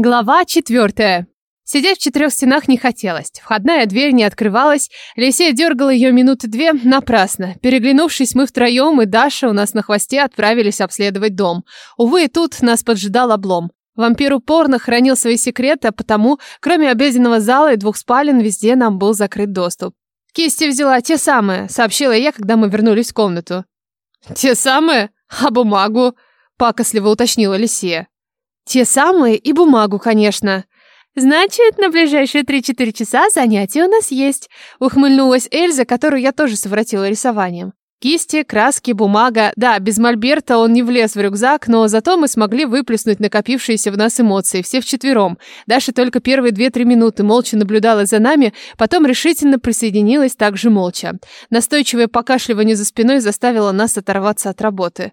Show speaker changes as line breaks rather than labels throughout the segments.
Глава четвертая. Сидеть в четырех стенах не хотелось. Входная дверь не открывалась. Лисея дергала ее минуты две напрасно. Переглянувшись, мы втроем и Даша у нас на хвосте отправились обследовать дом. Увы, и тут нас поджидал облом. Вампир упорно хранил свои секреты, а потому, кроме обеденного зала и двух спален, везде нам был закрыт доступ. «Кисти взяла те самые», — сообщила я, когда мы вернулись в комнату. «Те самые? А бумагу?» — пакостливо уточнила Лисия. Те самые и бумагу, конечно. Значит, на ближайшие 3-4 часа занятия у нас есть. Ухмыльнулась Эльза, которую я тоже совратила рисованием. Кисти, краски, бумага. Да, без мольберта он не влез в рюкзак, но зато мы смогли выплеснуть накопившиеся в нас эмоции, все вчетвером. Даша только первые 2-3 минуты молча наблюдала за нами, потом решительно присоединилась также молча. Настойчивое покашливание за спиной заставило нас оторваться от работы.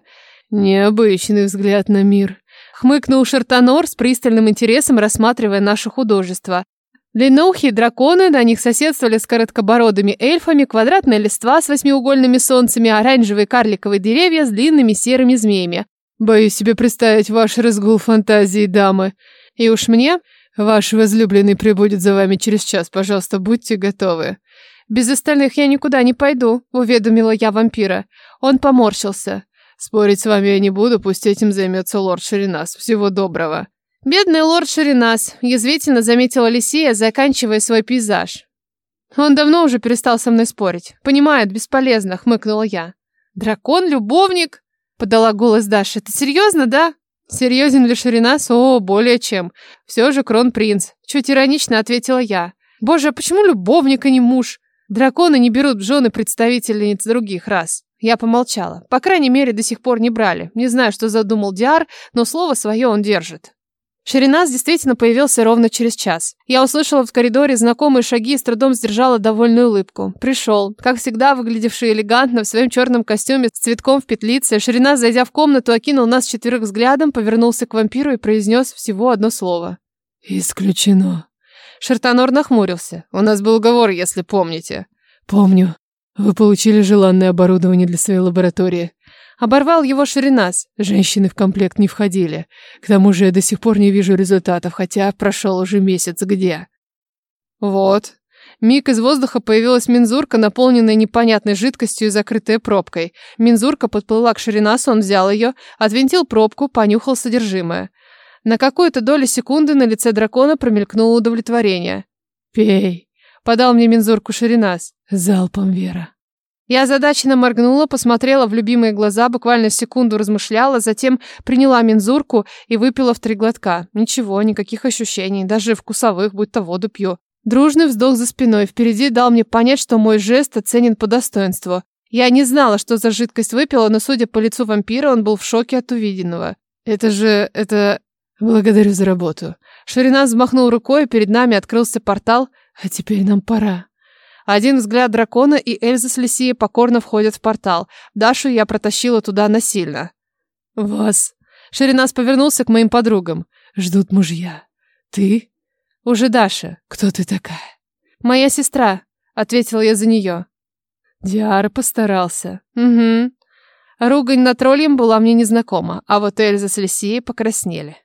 Необычный взгляд на мир. Хмыкнул Шартанор с пристальным интересом, рассматривая наше художество. Длинноухие драконы, на них соседствовали с короткобородыми эльфами, квадратная листва с восьмиугольными солнцами, оранжевые карликовые деревья с длинными серыми змеями. Боюсь себе представить ваш разгул фантазии, дамы. И уж мне, ваш возлюбленный прибудет за вами через час, пожалуйста, будьте готовы. Без остальных я никуда не пойду, уведомила я вампира. Он поморщился. Спорить с вами я не буду, пусть этим займется лорд Ширинас. Всего доброго. Бедный лорд Ширинас, язвительно заметила Лисия, заканчивая свой пейзаж. Он давно уже перестал со мной спорить. Понимает, бесполезно, хмыкнула я. Дракон-любовник? Подала голос Даша. Ты серьезно, да? Серьезен ли Ширинас? О, более чем. Все же кронпринц. Чуть иронично ответила я. Боже, а почему любовник, а не муж? Драконы не берут в жены представительниц других рас. Я помолчала. По крайней мере, до сих пор не брали. Не знаю, что задумал Диар, но слово свое он держит. Ширинас действительно появился ровно через час. Я услышала в коридоре знакомые шаги и с трудом сдержала довольную улыбку. Пришел, как всегда, выглядевший элегантно в своем черном костюме с цветком в петлице. Ширинас, зайдя в комнату, окинул нас четверых взглядом, повернулся к вампиру и произнес всего одно слово. «Исключено». Шартанор нахмурился. «У нас был уговор, если помните». «Помню. Вы получили желанное оборудование для своей лаборатории. Оборвал его Ширинас. Женщины в комплект не входили. К тому же я до сих пор не вижу результатов, хотя прошел уже месяц где. Вот. Миг из воздуха появилась мензурка, наполненная непонятной жидкостью и закрытая пробкой. Мензурка подплыла к Ширинасу, он взял ее, отвинтил пробку, понюхал содержимое. На какую-то долю секунды на лице дракона промелькнуло удовлетворение. «Пей», Подал мне мензурку Ширинас. Залпом, Вера. Я озадаченно моргнула, посмотрела в любимые глаза, буквально секунду размышляла, затем приняла мензурку и выпила в три глотка. Ничего, никаких ощущений, даже вкусовых, будто воду пью. Дружный вздох за спиной впереди дал мне понять, что мой жест оценен по достоинству. Я не знала, что за жидкость выпила, но, судя по лицу вампира, он был в шоке от увиденного. Это же... это... Благодарю за работу. Ширина взмахнул рукой, и перед нами открылся портал — а теперь нам пора. Один взгляд дракона, и Эльза с Лисией покорно входят в портал. Дашу я протащила туда насильно. Вас. Ширинас повернулся к моим подругам. Ждут мужья. Ты? Уже Даша. Кто ты такая? Моя сестра, ответила я за нее. Диара постарался. Угу. Ругань на троллем была мне незнакома, а вот Эльза с Лисией покраснели.